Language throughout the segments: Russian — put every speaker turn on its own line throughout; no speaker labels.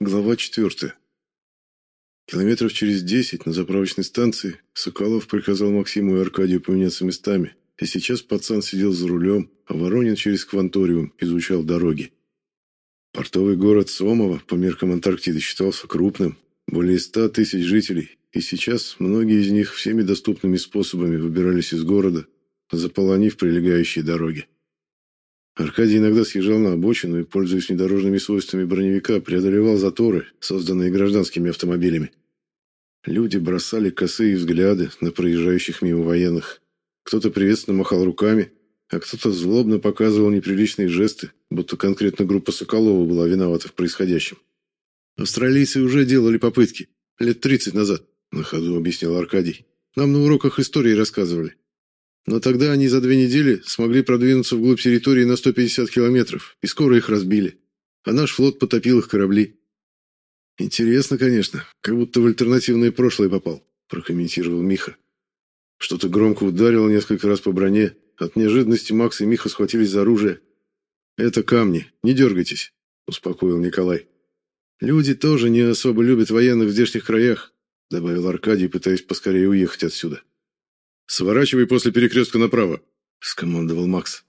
Глава четвертая. Километров через десять на заправочной станции Соколов приказал Максиму и Аркадию поменяться местами, и сейчас пацан сидел за рулем, а Воронин через кванториум изучал дороги. Портовый город Сомово по меркам Антарктиды считался крупным, более ста тысяч жителей, и сейчас многие из них всеми доступными способами выбирались из города, заполонив прилегающие дороги. Аркадий иногда съезжал на обочину и, пользуясь недорожными свойствами броневика, преодолевал заторы, созданные гражданскими автомобилями. Люди бросали косые взгляды на проезжающих мимо военных. Кто-то приветственно махал руками, а кто-то злобно показывал неприличные жесты, будто конкретно группа Соколова была виновата в происходящем. «Австралийцы уже делали попытки. Лет тридцать назад», — на ходу объяснил Аркадий. «Нам на уроках истории рассказывали. Но тогда они за две недели смогли продвинуться вглубь территории на 150 километров, и скоро их разбили. А наш флот потопил их корабли. «Интересно, конечно, как будто в альтернативное прошлое попал», – прокомментировал Миха. Что-то громко ударило несколько раз по броне. От неожиданности Макс и Миха схватились за оружие. «Это камни, не дергайтесь», – успокоил Николай. «Люди тоже не особо любят военных в здешних краях», – добавил Аркадий, пытаясь поскорее уехать отсюда. «Сворачивай после перекрестка направо», — скомандовал Макс.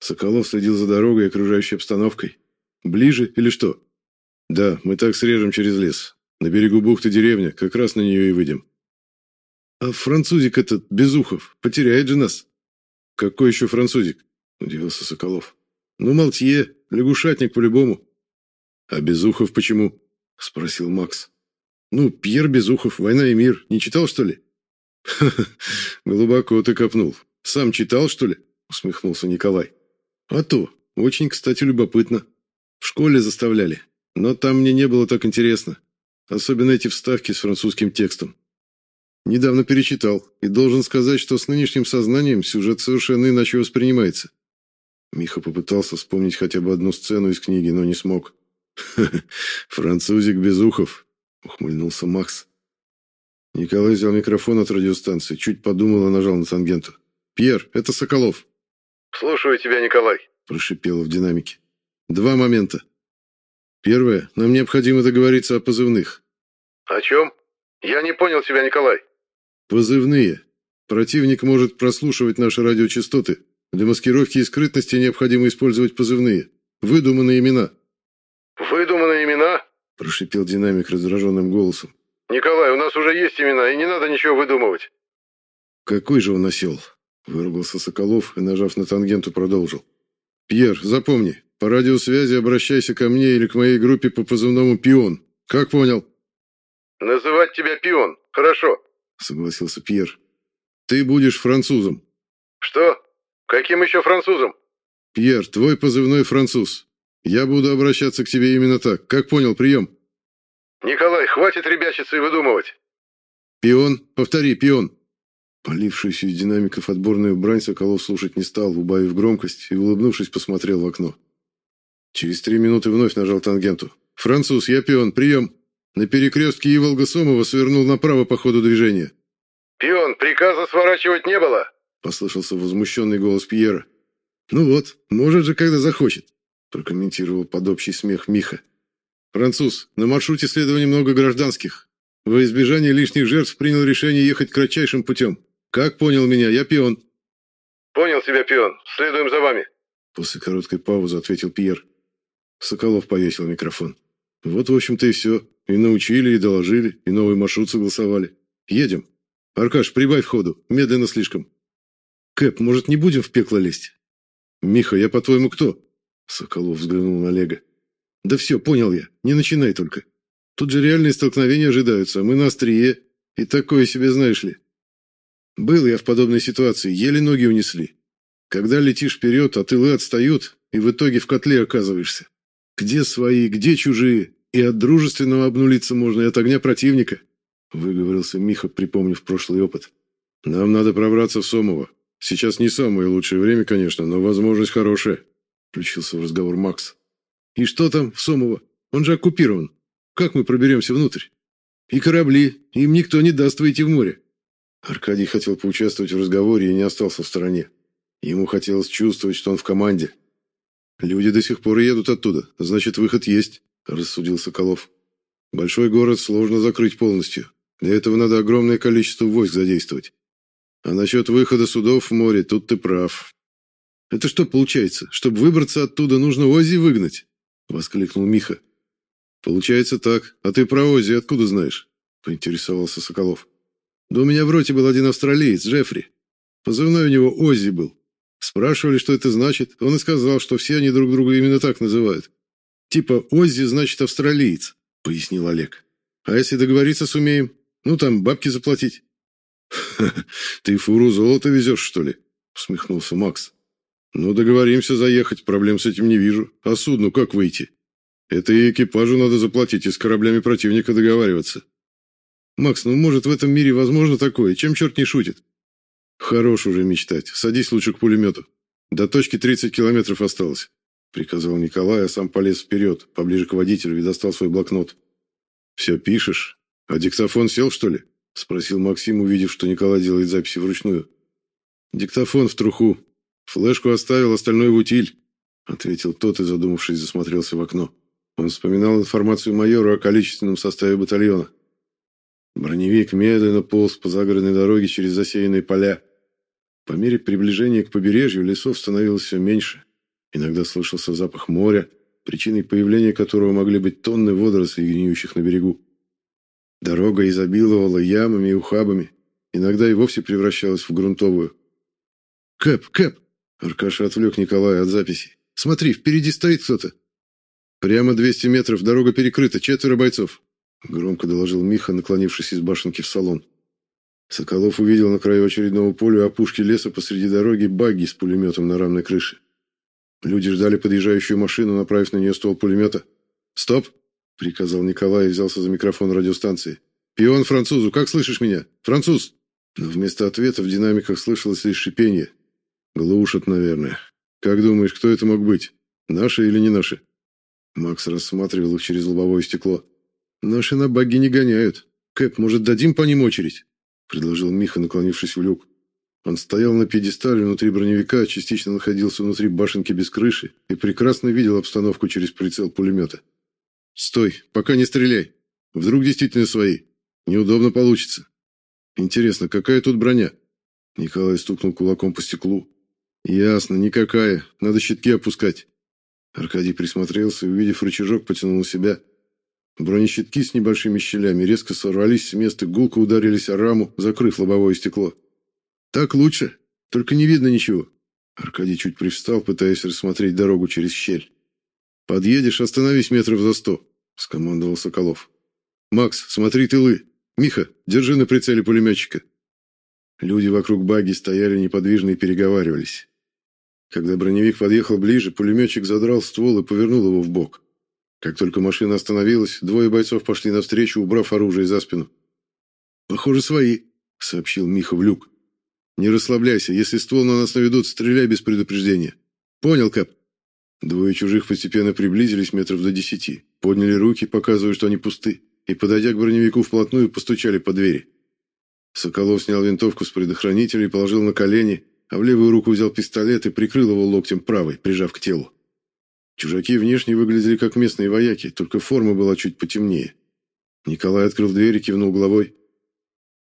Соколов следил за дорогой и окружающей обстановкой. «Ближе или что?» «Да, мы так срежем через лес. На берегу бухты деревня, как раз на нее и выйдем». «А французик этот, Безухов, потеряет же нас». «Какой еще французик?» – удивился Соколов. «Ну, Малтье, лягушатник по-любому». «А Безухов почему?» – спросил Макс. «Ну, Пьер Безухов, «Война и мир». Не читал, что ли?» глубоко ты копнул. Сам читал, что ли?» – усмехнулся Николай. «А то. Очень, кстати, любопытно. В школе заставляли. Но там мне не было так интересно. Особенно эти вставки с французским текстом. Недавно перечитал, и должен сказать, что с нынешним сознанием сюжет совершенно иначе воспринимается». Миха попытался вспомнить хотя бы одну сцену из книги, но не смог. «Французик без ухов», — ухмыльнулся Макс. Николай взял микрофон от радиостанции, чуть подумал и нажал на тангенту. «Пьер, это Соколов».
«Слушаю тебя, Николай», –
прошипело в динамике. «Два момента. Первое. Нам необходимо договориться о позывных».
«О чем? Я не понял тебя, Николай».
«Позывные. Противник может прослушивать наши радиочастоты. Для маскировки и скрытности необходимо использовать позывные. Выдуманные имена».
«Выдуманные имена?»
– прошипел динамик раздраженным голосом.
«Николай, у нас уже есть имена, и не надо ничего выдумывать».
«Какой же он осел?» – выругался Соколов и, нажав на тангенту, продолжил. «Пьер, запомни, по радиосвязи обращайся ко мне или к моей группе по позывному «Пион». Как понял?»
«Называть тебя «Пион». Хорошо», –
согласился Пьер. «Ты будешь французом».
«Что? Каким еще французом?»
«Пьер, твой позывной француз. Я буду обращаться к тебе именно так. Как понял, прием?»
«Николай, хватит ребячиться и выдумывать!»
«Пион, повтори, пион!» Полившуюся из динамиков отборную брань Соколов слушать не стал, убавив громкость и, улыбнувшись, посмотрел в окно. Через три минуты вновь нажал тангенту. «Француз, я пион, прием!» На перекрестке Иволга-Сомова свернул направо по ходу движения.
«Пион, приказа сворачивать не было!»
Послышался возмущенный голос Пьера. «Ну вот, может же, когда захочет», прокомментировал под общий смех Миха. «Француз, на маршруте следования много гражданских. Во избежание лишних жертв принял решение ехать кратчайшим путем. Как понял меня? Я пион».
«Понял тебя, пион. Следуем за вами».
После короткой паузы ответил Пьер. Соколов повесил микрофон. «Вот, в общем-то, и все. И научили, и доложили, и новый маршрут согласовали. Едем. Аркаш, прибавь ходу. Медленно слишком. Кэп, может, не будем в пекло лезть? Миха, я, по-твоему, кто?» Соколов взглянул на Олега. Да все, понял я. Не начинай только. Тут же реальные столкновения ожидаются, а мы на острие. И такое себе знаешь ли. Был я в подобной ситуации, еле ноги унесли. Когда летишь вперед, а тылы отстают, и в итоге в котле оказываешься. Где свои, где чужие? И от дружественного обнулиться можно, и от огня противника. Выговорился Миха, припомнив прошлый опыт. Нам надо пробраться в Сомово. Сейчас не самое лучшее время, конечно, но возможность хорошая. Включился в разговор Макс. И что там в Сомово? Он же оккупирован. Как мы проберемся внутрь? И корабли, им никто не даст выйти в море. Аркадий хотел поучаствовать в разговоре и не остался в стороне. Ему хотелось чувствовать, что он в команде. Люди до сих пор едут оттуда, значит, выход есть. – рассудил Соколов. «Большой город сложно закрыть полностью. Для этого надо огромное количество войск задействовать. А насчет выхода судов в море, тут ты прав. Это что получается? Чтобы выбраться оттуда, нужно Ози выгнать? Воскликнул Миха. Получается так. А ты про Ози откуда знаешь? Поинтересовался Соколов. Да у меня в роте был один австралиец, Джеффри. Позывной у него Ози был. Спрашивали, что это значит. Он и сказал, что все они друг друга именно так называют. Типа Оззи значит австралиец, пояснил Олег. А если договориться сумеем? Ну там бабки заплатить. ты фуру золота везешь, что ли? усмехнулся Макс. Ну, договоримся заехать, проблем с этим не вижу. А судну как выйти? Это и экипажу надо заплатить, и с кораблями противника договариваться. Макс, ну может в этом мире возможно такое? Чем черт не шутит? Хорош уже мечтать. Садись лучше к пулемету. До точки 30 километров осталось. Приказал Николай, а сам полез вперед, поближе к водителю и достал свой блокнот. «Все пишешь? А диктофон сел, что ли?» Спросил Максим, увидев, что Николай делает записи вручную. «Диктофон в труху. Флешку оставил, остальное в утиль», ответил тот и, задумавшись, засмотрелся в окно. Он вспоминал информацию майора о количественном составе батальона. Броневик медленно полз по загородной дороге через засеянные поля. По мере приближения к побережью лесов становилось все меньше. Иногда слышался запах моря, причиной появления которого могли быть тонны водорослей, гниющих на берегу. Дорога изобиловала ямами и ухабами, иногда и вовсе превращалась в грунтовую. «Кэп, Кэп!» Аркаша отвлек Николая от записи. «Смотри, впереди стоит кто-то!» «Прямо 200 метров, дорога перекрыта, четверо бойцов!» Громко доложил Миха, наклонившись из башенки в салон. Соколов увидел на краю очередного поля опушки леса посреди дороги багги с пулеметом на рамной крыше. Люди ждали подъезжающую машину, направив на нее ствол пулемета. «Стоп!» — приказал Николай и взялся за микрофон радиостанции. «Пион французу, как слышишь меня? Француз!» Но вместо ответа в динамиках слышалось лишь шипение. «Глушат, наверное. Как думаешь, кто это мог быть? Наши или не наши?» Макс рассматривал их через лобовое стекло. «Наши на багги не гоняют. Кэп, может, дадим по ним очередь?» — предложил Миха, наклонившись в люк. Он стоял на пьедестале внутри броневика, частично находился внутри башенки без крыши и прекрасно видел обстановку через прицел пулемета. «Стой, пока не стреляй. Вдруг действительно свои. Неудобно получится. Интересно, какая тут броня?» Николай стукнул кулаком по стеклу. «Ясно, никакая. Надо щитки опускать». Аркадий присмотрелся увидев рычажок, потянул на себя. Бронещитки с небольшими щелями резко сорвались с места, гулко ударились о раму, закрыв лобовое стекло. Так лучше. Только не видно ничего. Аркадий чуть привстал, пытаясь рассмотреть дорогу через щель. Подъедешь, остановись метров за сто, скомандовал Соколов. Макс, смотри тылы. Миха, держи на прицеле пулеметчика. Люди вокруг баги стояли неподвижно и переговаривались. Когда броневик подъехал ближе, пулеметчик задрал ствол и повернул его в бок. Как только машина остановилась, двое бойцов пошли навстречу, убрав оружие за спину. «Похоже, свои», — сообщил Миха в люк. Не расслабляйся. Если ствол на нас наведут, стреляй без предупреждения. Понял, Кэп? Двое чужих постепенно приблизились метров до десяти, подняли руки, показывая, что они пусты, и, подойдя к броневику вплотную, постучали по двери. Соколов снял винтовку с предохранителя и положил на колени, а в левую руку взял пистолет и прикрыл его локтем правой, прижав к телу. Чужаки внешне выглядели как местные вояки, только форма была чуть потемнее. Николай открыл дверь и кивнул головой.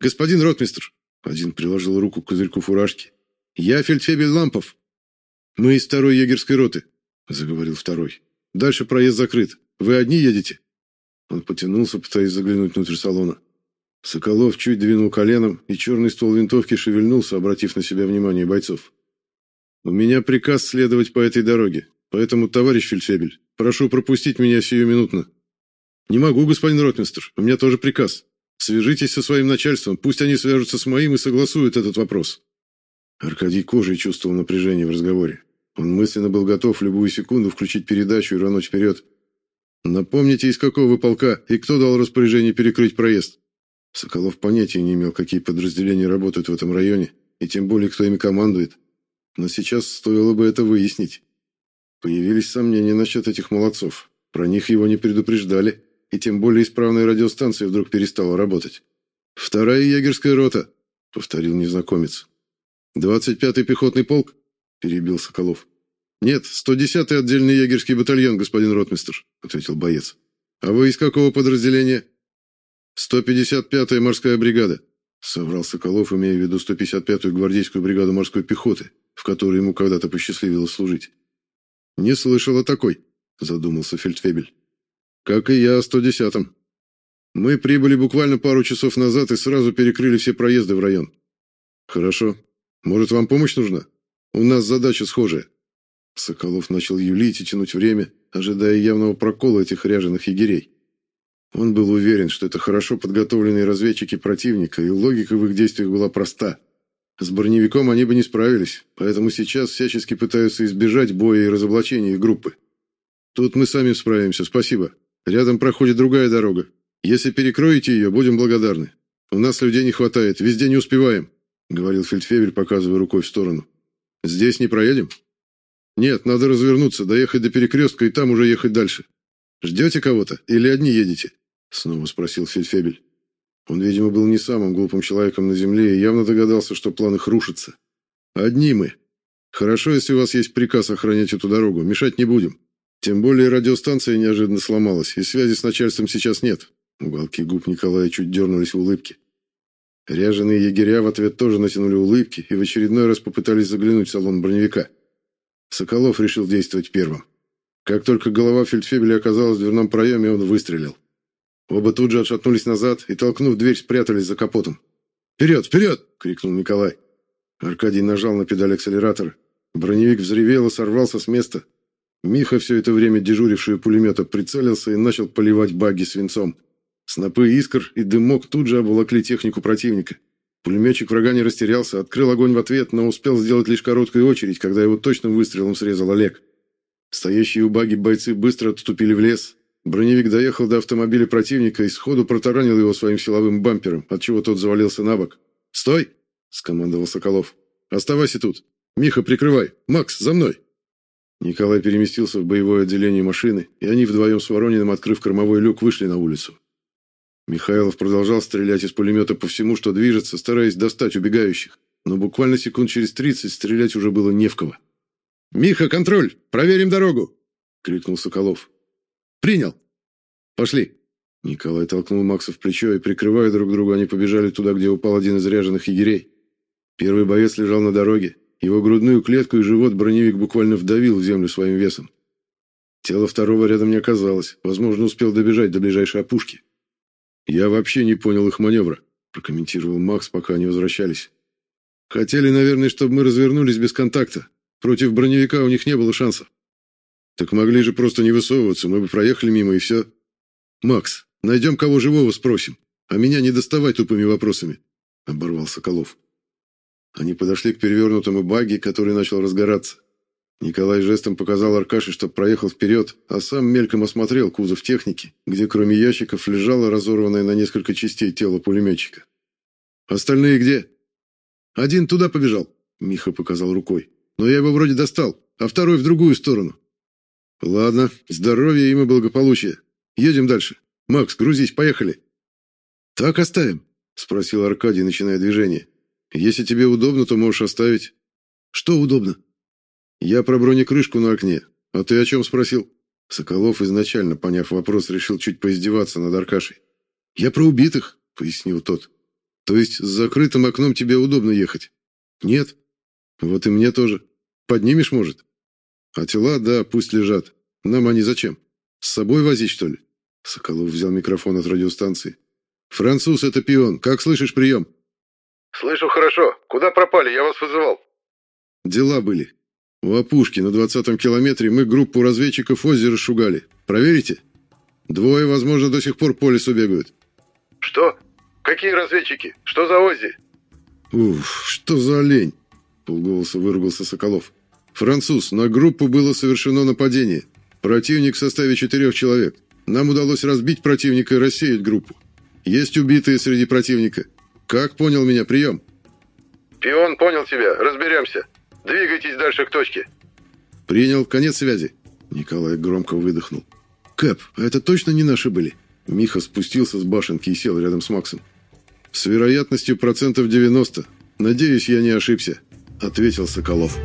«Господин ротмистр, один приложил руку к козырьку фуражки. «Я фельдфебель Лампов». «Мы из второй егерской роты», — заговорил второй. «Дальше проезд закрыт. Вы одни едете?» Он потянулся, пытаясь заглянуть внутрь салона. Соколов чуть двинул коленом, и черный ствол винтовки шевельнулся, обратив на себя внимание бойцов. «У меня приказ следовать по этой дороге, поэтому, товарищ фельдфебель, прошу пропустить меня сиюминутно». «Не могу, господин ротмистр, у меня тоже приказ», Свяжитесь со своим начальством, пусть они свяжутся с моим и согласуют этот вопрос. Аркадий кожей чувствовал напряжение в разговоре. Он мысленно был готов в любую секунду включить передачу и рвануть вперед. Напомните, из какого вы полка и кто дал распоряжение перекрыть проезд. Соколов понятия не имел, какие подразделения работают в этом районе, и тем более, кто ими командует. Но сейчас стоило бы это выяснить. Появились сомнения насчет этих молодцов. Про них его не предупреждали и тем более исправная радиостанция вдруг перестала работать. «Вторая егерская рота», — повторил незнакомец. «Двадцать пятый пехотный полк?» — перебил Соколов. Нет, 110-й отдельный егерский батальон, господин ротмистр, ответил боец. А вы из какого подразделения? 155-я морская бригада, соврал Соколов, имея в виду 155-ю гвардейскую бригаду морской пехоты, в которой ему когда-то посчастливилось служить. Не слышал о такой, задумался фельдфебель. Как и я о 110-м. Мы прибыли буквально пару часов назад и сразу перекрыли все проезды в район. Хорошо. Может, вам помощь нужна? У нас задача схожая. Соколов начал юлить и тянуть время, ожидая явного прокола этих ряженых егерей. Он был уверен, что это хорошо подготовленные разведчики противника, и логика в их действиях была проста. С броневиком они бы не справились, поэтому сейчас всячески пытаются избежать боя и разоблачения их группы. Тут мы сами справимся, спасибо. Рядом проходит другая дорога. Если перекроете ее, будем благодарны. У нас людей не хватает, везде не успеваем, говорил фельдфебель, показывая рукой в сторону. Здесь не проедем? Нет, надо развернуться, доехать до перекрестка и там уже ехать дальше. Ждете кого-то или одни едете? Снова спросил Фельдфебель. Он, видимо, был не самым глупым человеком на земле и явно догадался, что план их рушится. Одни мы. Хорошо, если у вас есть приказ охранять эту дорогу, мешать не будем. Тем более радиостанция неожиданно сломалась, и связи с начальством сейчас нет. Уголки губ Николая чуть дернулись в улыбке. Ряженые егеря в ответ тоже натянули улыбки и в очередной раз попытались заглянуть в салон броневика. Соколов решил действовать первым. Как только голова фельдфебеля оказалась в дверном проеме, он выстрелил. Оба тут же отшатнулись назад и, толкнув дверь, спрятались за капотом. «Вперед, вперед!» — крикнул Николай. Аркадий нажал на педаль акселератора. Броневик взревел и сорвался с места. Миха, все это время дежуривший у пулемета, прицелился и начал поливать багги свинцом. Снопы искр и дымок тут же обволокли технику противника. Пулеметчик врага не растерялся, открыл огонь в ответ, но успел сделать лишь короткую очередь, когда его точным выстрелом срезал Олег. Стоящие у баги бойцы быстро отступили в лес. Броневик доехал до автомобиля противника и сходу протаранил его своим силовым бампером, отчего тот завалился на бок. «Стой!» — скомандовал Соколов. «Оставайся тут. Миха, прикрывай. Макс, за мной!» Николай переместился в боевое отделение машины, и они вдвоем с Ворониным, открыв кормовой люк, вышли на улицу. Михайлов продолжал стрелять из пулемета по всему, что движется, стараясь достать убегающих. Но буквально секунд через тридцать стрелять уже было не в кого. «Миха, контроль! Проверим дорогу!» — крикнул Соколов. «Принял! Пошли!» Николай толкнул Макса в плечо, и, прикрывая друг друга, они побежали туда, где упал один из ряженых егерей. Первый боец лежал на дороге. Его грудную клетку и живот броневик буквально вдавил в землю своим весом. Тело второго рядом не оказалось. Возможно, успел добежать до ближайшей опушки. «Я вообще не понял их маневра», – прокомментировал Макс, пока они возвращались. «Хотели, наверное, чтобы мы развернулись без контакта. Против броневика у них не было шансов. Так могли же просто не высовываться, мы бы проехали мимо и все. Макс, найдем кого живого, спросим, а меня не доставай тупыми вопросами», – оборвал Соколов. Они подошли к перевернутому багги, который начал разгораться. Николай жестом показал Аркаше, чтобы проехал вперед, а сам мельком осмотрел кузов техники, где кроме ящиков лежало разорванное на несколько частей тело пулеметчика. «Остальные где?» «Один туда побежал», — Миха показал рукой. «Но я его вроде достал, а второй в другую сторону». «Ладно, здоровья им и благополучия. Едем дальше. Макс, грузись, поехали». «Так оставим?» — спросил Аркадий, начиная движение. «Если тебе удобно, то можешь оставить». «Что удобно?» Я про бронекрышку на окне. А ты о чем спросил? Соколов, изначально поняв вопрос, решил чуть поиздеваться над Аркашей. Я про убитых, пояснил тот. То есть с закрытым окном тебе удобно ехать? Нет. Вот и мне тоже. Поднимешь, может? А тела, да, пусть лежат. Нам они зачем? С собой возить, что ли? Соколов взял микрофон от радиостанции. Француз, это пион. Как слышишь прием?
Слышу хорошо. Куда пропали? Я вас вызывал.
Дела были. У опушки на двадцатом километре мы группу разведчиков озера шугали. Проверите? Двое, возможно, до сих пор по лесу бегают.
Что? Какие разведчики? Что за Оззи?
Уф, что за олень? Полголоса выругался Соколов. Француз, на группу было совершено нападение. Противник в составе четырех человек. Нам удалось разбить противника и рассеять группу. Есть убитые среди противника. Как понял меня прием?
Пион понял тебя. Разберемся. Двигайтесь дальше к точке.
Принял. Конец связи. Николай громко выдохнул. Кэп, а это точно не наши были? Миха спустился с башенки и сел рядом с Максом. С вероятностью процентов 90. Надеюсь, я не ошибся, ответил Соколов.